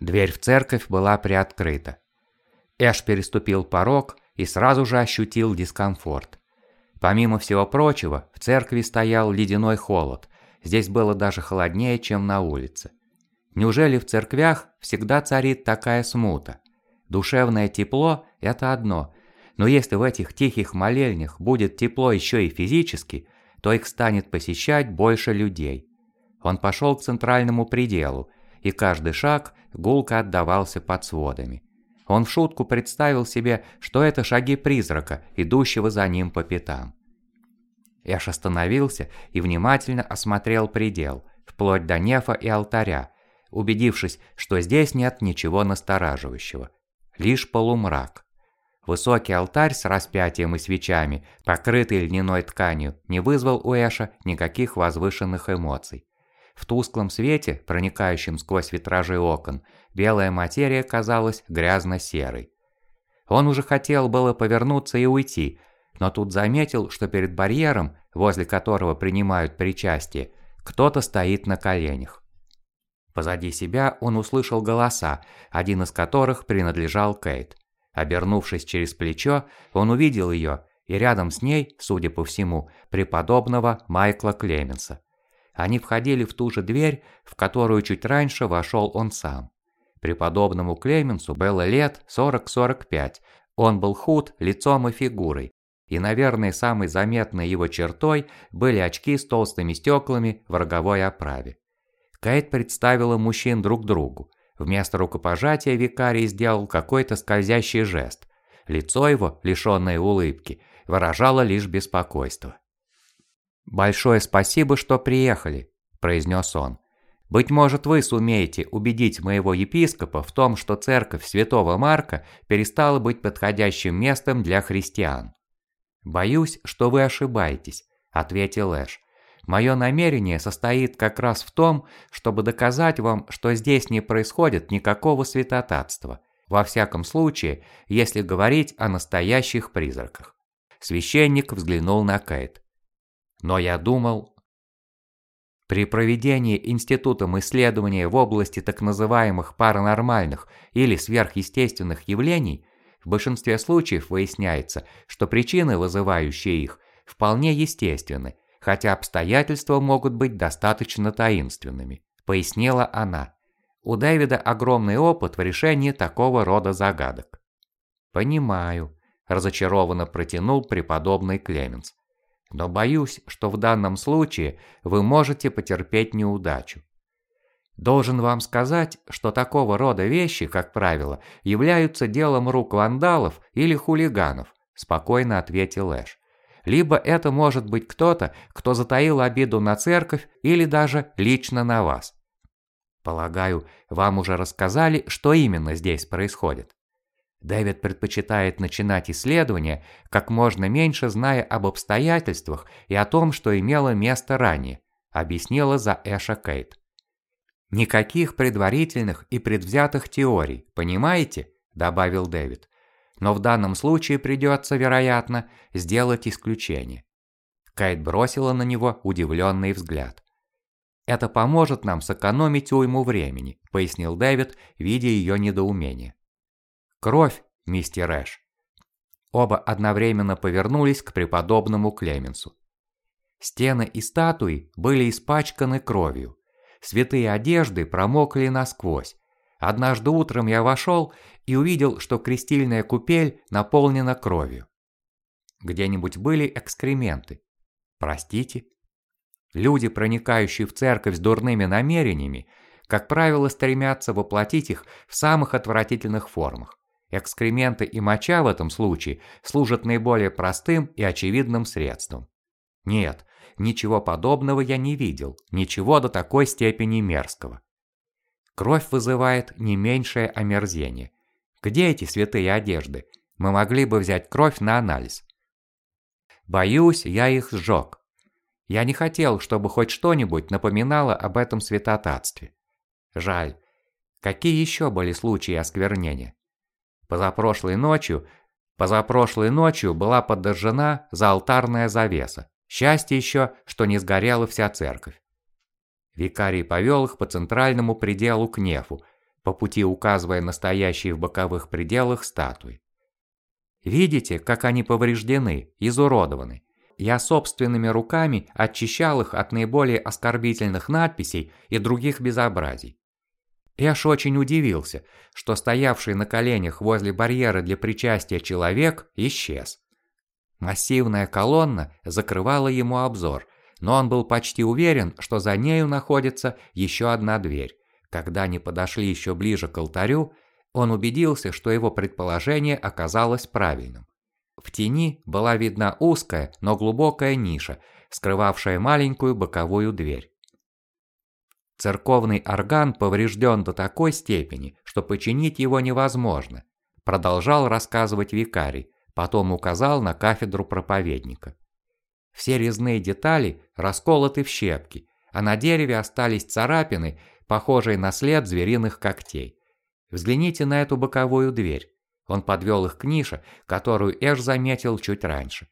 Дверь в церковь была приоткрыта. Эш переступил порог и сразу же ощутил дискомфорт. Помимо всего прочего, в церкви стоял ледяной холод. Здесь было даже холоднее, чем на улице. Неужели в церквях всегда царит такая смута? Душевное тепло – это одно, но если в этих тихих молельнях будет тепло еще и физически, то их станет посещать больше людей. Он пошел к центральному пределу, и каждый шаг гулко отдавался под сводами. Он в шутку представил себе, что это шаги призрака, идущего за ним по пятам. Эш остановился и внимательно осмотрел предел, вплоть до нефа и алтаря, убедившись, что здесь нет ничего настораживающего. Лишь полумрак. Высокий алтарь с распятием и свечами, покрытый льняной тканью, не вызвал у Эша никаких возвышенных эмоций. В тусклом свете, проникающем сквозь витражи окон, белая материя казалась грязно-серой. Он уже хотел было повернуться и уйти, но тут заметил, что перед барьером, возле которого принимают причастие, кто-то стоит на коленях. Позади себя он услышал голоса, один из которых принадлежал Кейт. Обернувшись через плечо, он увидел ее, и рядом с ней, судя по всему, преподобного Майкла Клеменса. Они входили в ту же дверь, в которую чуть раньше вошел он сам. Преподобному Клеменсу было лет 40-45, он был худ лицом и фигурой, и, наверное, самой заметной его чертой были очки с толстыми стеклами в роговой оправе. Кейт представила мужчин друг другу. Вместо рукопожатия викарий сделал какой-то скользящий жест. Лицо его, лишенное улыбки, выражало лишь беспокойство. «Большое спасибо, что приехали», – произнес он. «Быть может, вы сумеете убедить моего епископа в том, что церковь святого Марка перестала быть подходящим местом для христиан». «Боюсь, что вы ошибаетесь», – ответил Эш. Мое намерение состоит как раз в том, чтобы доказать вам, что здесь не происходит никакого святотатства. Во всяком случае, если говорить о настоящих призраках. Священник взглянул на Кейт. Но я думал... При проведении институтом исследования в области так называемых паранормальных или сверхъестественных явлений в большинстве случаев выясняется, что причины, вызывающие их, вполне естественны, хотя обстоятельства могут быть достаточно таинственными, пояснила она. У Дэвида огромный опыт в решении такого рода загадок. Понимаю, разочарованно протянул преподобный Клеменс. Но боюсь, что в данном случае вы можете потерпеть неудачу. Должен вам сказать, что такого рода вещи, как правило, являются делом рук вандалов или хулиганов, спокойно ответил Эш либо это может быть кто-то, кто затаил обиду на церковь или даже лично на вас. Полагаю, вам уже рассказали, что именно здесь происходит. Дэвид предпочитает начинать исследование как можно меньше зная об обстоятельствах и о том, что имело место ранее, объяснила за Эша Кейт. Никаких предварительных и предвзятых теорий, понимаете? добавил Дэвид но в данном случае придется, вероятно, сделать исключение. Кайт бросила на него удивленный взгляд. «Это поможет нам сэкономить уйму времени», – пояснил Дэвид, видя ее недоумение. «Кровь, мистер Эш». Оба одновременно повернулись к преподобному Клеменсу. Стены и статуи были испачканы кровью. Святые одежды промокли насквозь, Однажды утром я вошел и увидел, что крестильная купель наполнена кровью. Где-нибудь были экскременты. Простите. Люди, проникающие в церковь с дурными намерениями, как правило, стремятся воплотить их в самых отвратительных формах. Экскременты и моча в этом случае служат наиболее простым и очевидным средством. Нет, ничего подобного я не видел, ничего до такой степени мерзкого. Кровь вызывает не меньшее омерзение. Где эти святые одежды? Мы могли бы взять кровь на анализ. Боюсь, я их сжег. Я не хотел, чтобы хоть что-нибудь напоминало об этом святотатстве. Жаль. Какие еще были случаи осквернения? Позапрошлой ночью, позапрошлой ночью была подожжена заалтарная завеса. Счастье еще, что не сгорела вся церковь. Викарий повел их по центральному пределу к нефу, по пути указывая настоящие в боковых пределах статуи. Видите, как они повреждены, изуродованы. Я собственными руками очищал их от наиболее оскорбительных надписей и других безобразий. Эш очень удивился, что стоявший на коленях возле барьера для причастия человек исчез. Массивная колонна закрывала ему обзор, но он был почти уверен, что за нею находится еще одна дверь. Когда они подошли еще ближе к алтарю, он убедился, что его предположение оказалось правильным. В тени была видна узкая, но глубокая ниша, скрывавшая маленькую боковую дверь. Церковный орган поврежден до такой степени, что починить его невозможно, продолжал рассказывать викарий, потом указал на кафедру проповедника. Все резные детали расколоты в щепки, а на дереве остались царапины, похожие на след звериных когтей. Взгляните на эту боковую дверь. Он подвел их к нише, которую Эш заметил чуть раньше.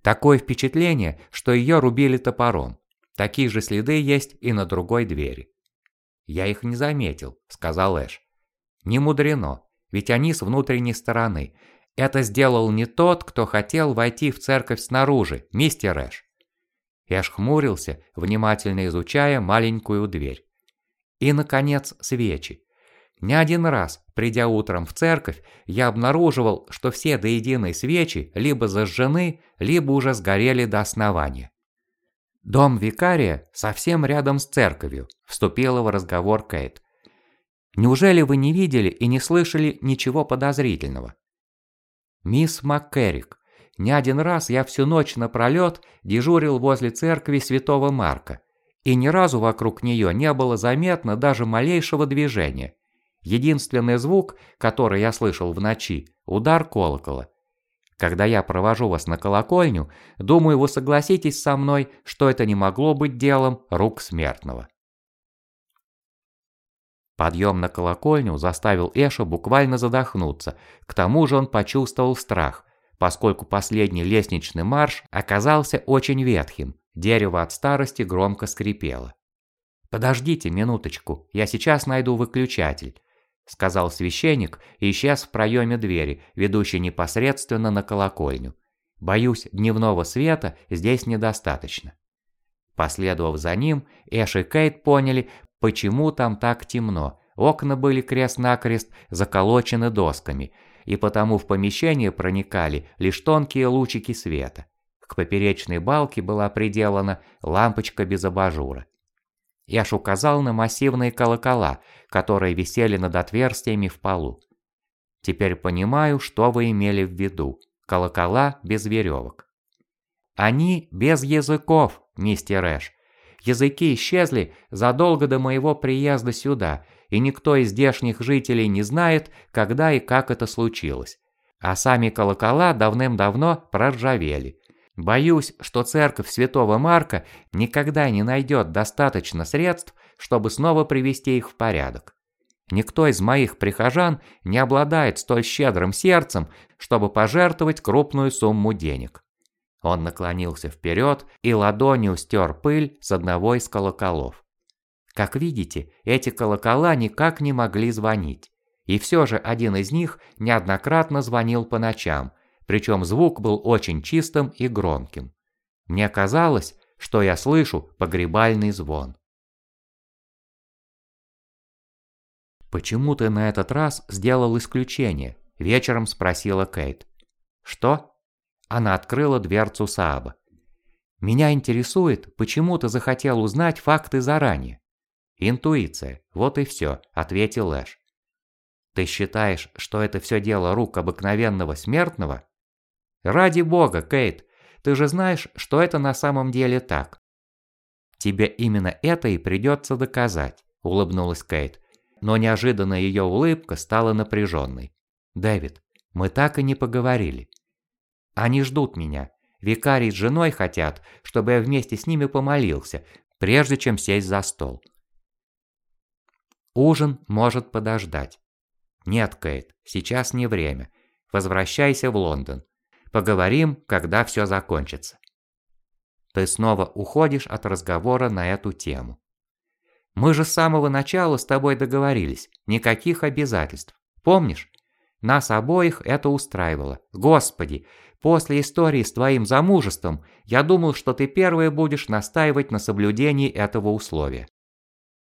Такое впечатление, что ее рубили топором. Такие же следы есть и на другой двери. «Я их не заметил», — сказал Эш. «Не мудрено, ведь они с внутренней стороны. Это сделал не тот, кто хотел войти в церковь снаружи, мистер Эш». Эш хмурился, внимательно изучая маленькую дверь. И, наконец, свечи. Не один раз, придя утром в церковь, я обнаруживал, что все до единой свечи либо зажжены, либо уже сгорели до основания. «Дом викария совсем рядом с церковью», – вступила в разговор Кейт. «Неужели вы не видели и не слышали ничего подозрительного?» «Мисс МакКеррик, не один раз я всю ночь напролет дежурил возле церкви святого Марка, и ни разу вокруг нее не было заметно даже малейшего движения. Единственный звук, который я слышал в ночи – удар колокола. Когда я провожу вас на колокольню, думаю, вы согласитесь со мной, что это не могло быть делом рук смертного. Подъем на колокольню заставил Эша буквально задохнуться, к тому же он почувствовал страх, поскольку последний лестничный марш оказался очень ветхим, дерево от старости громко скрипело. «Подождите минуточку, я сейчас найду выключатель», – сказал священник и исчез в проеме двери, ведущей непосредственно на колокольню. «Боюсь, дневного света здесь недостаточно». Последовав за ним, Эш и Кейт поняли, почему там так темно. Окна были крест-накрест заколочены досками, и потому в помещение проникали лишь тонкие лучики света. К поперечной балке была приделана лампочка без абажура. Яш указал на массивные колокола, которые висели над отверстиями в полу. Теперь понимаю, что вы имели в виду. Колокола без веревок. Они без языков, мистер Эш. Языки исчезли задолго до моего приезда сюда, и никто из здешних жителей не знает, когда и как это случилось. А сами колокола давным-давно проржавели. Боюсь, что церковь святого Марка никогда не найдет достаточно средств, чтобы снова привести их в порядок. Никто из моих прихожан не обладает столь щедрым сердцем, чтобы пожертвовать крупную сумму денег. Он наклонился вперед и ладонью стер пыль с одного из колоколов. Как видите, эти колокола никак не могли звонить. И все же один из них неоднократно звонил по ночам, причем звук был очень чистым и громким. Мне казалось, что я слышу погребальный звон. «Почему ты на этот раз сделал исключение?» – вечером спросила Кейт. «Что?» Она открыла дверцу Сааба. «Меня интересует, почему ты захотел узнать факты заранее?» «Интуиция, вот и все», – ответил Эш. «Ты считаешь, что это все дело рук обыкновенного смертного?» Ради бога, Кейт, ты же знаешь, что это на самом деле так. Тебе именно это и придется доказать, улыбнулась Кейт, но неожиданно ее улыбка стала напряженной. Дэвид, мы так и не поговорили. Они ждут меня. Викарий с женой хотят, чтобы я вместе с ними помолился, прежде чем сесть за стол. Ужин может подождать. Нет, Кейт, сейчас не время. Возвращайся в Лондон. Поговорим, когда все закончится. Ты снова уходишь от разговора на эту тему. Мы же с самого начала с тобой договорились, никаких обязательств. Помнишь? Нас обоих это устраивало. Господи, после истории с твоим замужеством я думал, что ты первая будешь настаивать на соблюдении этого условия.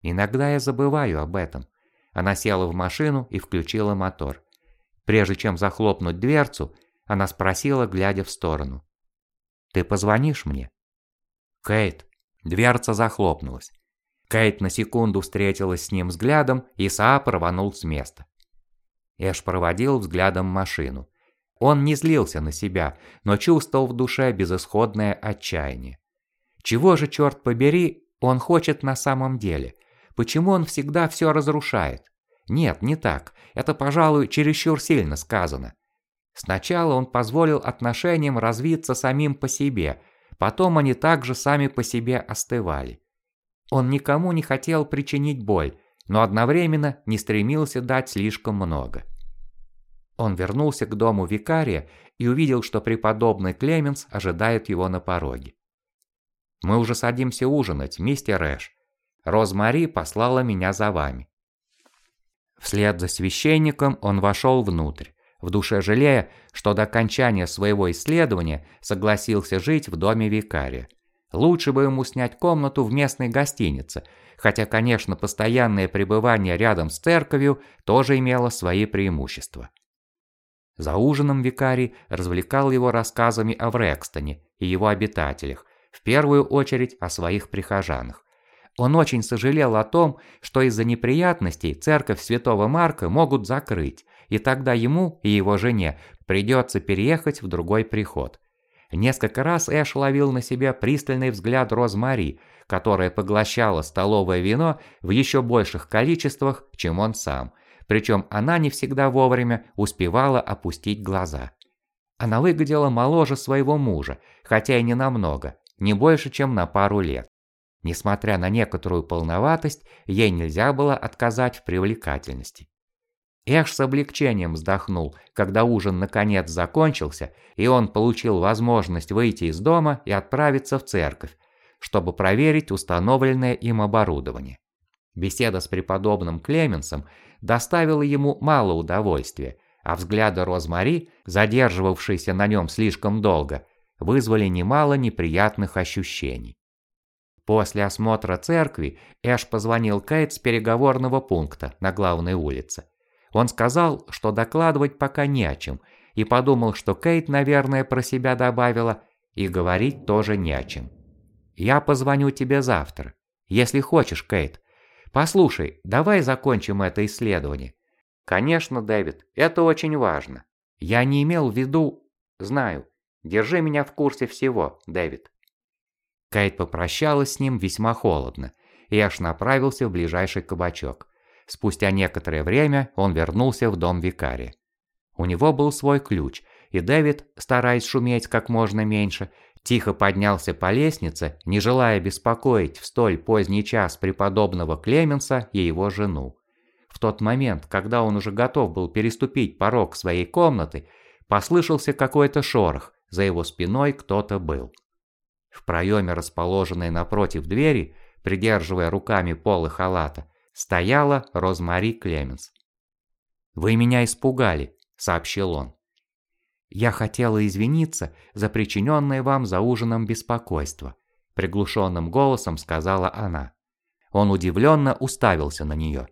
Иногда я забываю об этом. Она села в машину и включила мотор. Прежде чем захлопнуть дверцу, она спросила, глядя в сторону. «Ты позвонишь мне?» «Кейт». Дверца захлопнулась. Кейт на секунду встретилась с ним взглядом, и Саап рванул с места. Эш проводил взглядом машину. Он не злился на себя, но чувствовал в душе безысходное отчаяние. Чего же, черт побери, он хочет на самом деле? Почему он всегда все разрушает? Нет, не так. Это, пожалуй, чересчур сильно сказано. Сначала он позволил отношениям развиться самим по себе, потом они также сами по себе остывали. Он никому не хотел причинить боль, но одновременно не стремился дать слишком много. Он вернулся к дому викария и увидел, что преподобный Клеменс ожидает его на пороге. «Мы уже садимся ужинать, мистер Эш. Розмари послала меня за вами». Вслед за священником он вошел внутрь, в душе жалея, что до окончания своего исследования согласился жить в доме викария. Лучше бы ему снять комнату в местной гостинице, хотя, конечно, постоянное пребывание рядом с церковью тоже имело свои преимущества. За ужином викарий развлекал его рассказами о Врекстоне и его обитателях, в первую очередь о своих прихожанах. Он очень сожалел о том, что из-за неприятностей церковь Святого Марка могут закрыть, и тогда ему и его жене придется переехать в другой приход. Несколько раз Эш ловил на себя пристальный взгляд Розмари, которая поглощала столовое вино в еще больших количествах, чем он сам. Причем она не всегда вовремя успевала опустить глаза. Она выглядела моложе своего мужа, хотя и не намного, не больше, чем на пару лет. Несмотря на некоторую полноватость, ей нельзя было отказать в привлекательности. Эш с облегчением вздохнул, когда ужин наконец закончился, и он получил возможность выйти из дома и отправиться в церковь, чтобы проверить установленное им оборудование. Беседа с преподобным Клеменсом доставила ему мало удовольствия, а взгляды Розмари, задерживавшиеся на нем слишком долго, вызвали немало неприятных ощущений. После осмотра церкви Эш позвонил Кейт с переговорного пункта на главной улице. Он сказал, что докладывать пока не о чем, и подумал, что Кейт, наверное, про себя добавила, и говорить тоже не о чем. «Я позвоню тебе завтра, если хочешь, Кейт. Послушай, давай закончим это исследование». «Конечно, Дэвид, это очень важно. Я не имел в виду... Знаю. Держи меня в курсе всего, Дэвид». Кейт попрощалась с ним весьма холодно, и аж направился в ближайший кабачок. Спустя некоторое время он вернулся в дом викария. У него был свой ключ, и Дэвид, стараясь шуметь как можно меньше, тихо поднялся по лестнице, не желая беспокоить в столь поздний час преподобного Клеменса и его жену. В тот момент, когда он уже готов был переступить порог своей комнаты, послышался какой-то шорох, за его спиной кто-то был. В проеме, расположенной напротив двери, придерживая руками полы халата, стояла Розмари Клеменс. «Вы меня испугали», — сообщил он. «Я хотела извиниться за причиненное вам за ужином беспокойство», — приглушенным голосом сказала она. Он удивленно уставился на нее.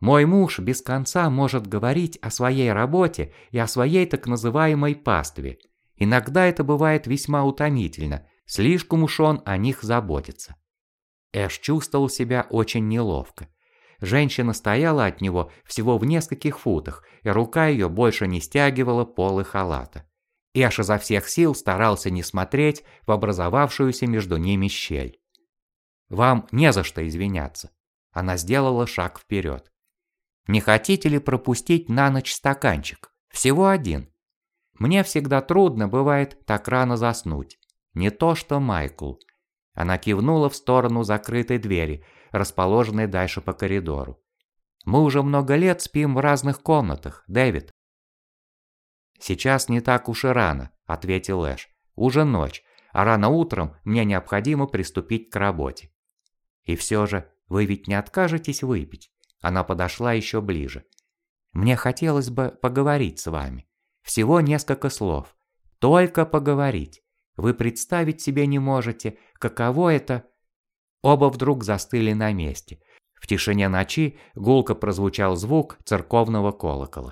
«Мой муж без конца может говорить о своей работе и о своей так называемой пастве. Иногда это бывает весьма утомительно, слишком уж он о них заботится. Эш чувствовал себя очень неловко. Женщина стояла от него всего в нескольких футах, и рука ее больше не стягивала полы халата. Эш изо всех сил старался не смотреть в образовавшуюся между ними щель. «Вам не за что извиняться». Она сделала шаг вперед. «Не хотите ли пропустить на ночь стаканчик? Всего один. Мне всегда трудно бывает так рано заснуть. Не то что Майкл. Она кивнула в сторону закрытой двери, расположенной дальше по коридору. «Мы уже много лет спим в разных комнатах, Дэвид». «Сейчас не так уж и рано», – ответил Эш. «Уже ночь, а рано утром мне необходимо приступить к работе». «И все же, Вы ведь не откажетесь выпить?» Она подошла еще ближе. «Мне хотелось бы поговорить с вами. Всего несколько слов. Только поговорить. Вы представить себе не можете, каково это...» Оба вдруг застыли на месте. В тишине ночи гулко прозвучал звук церковного колокола.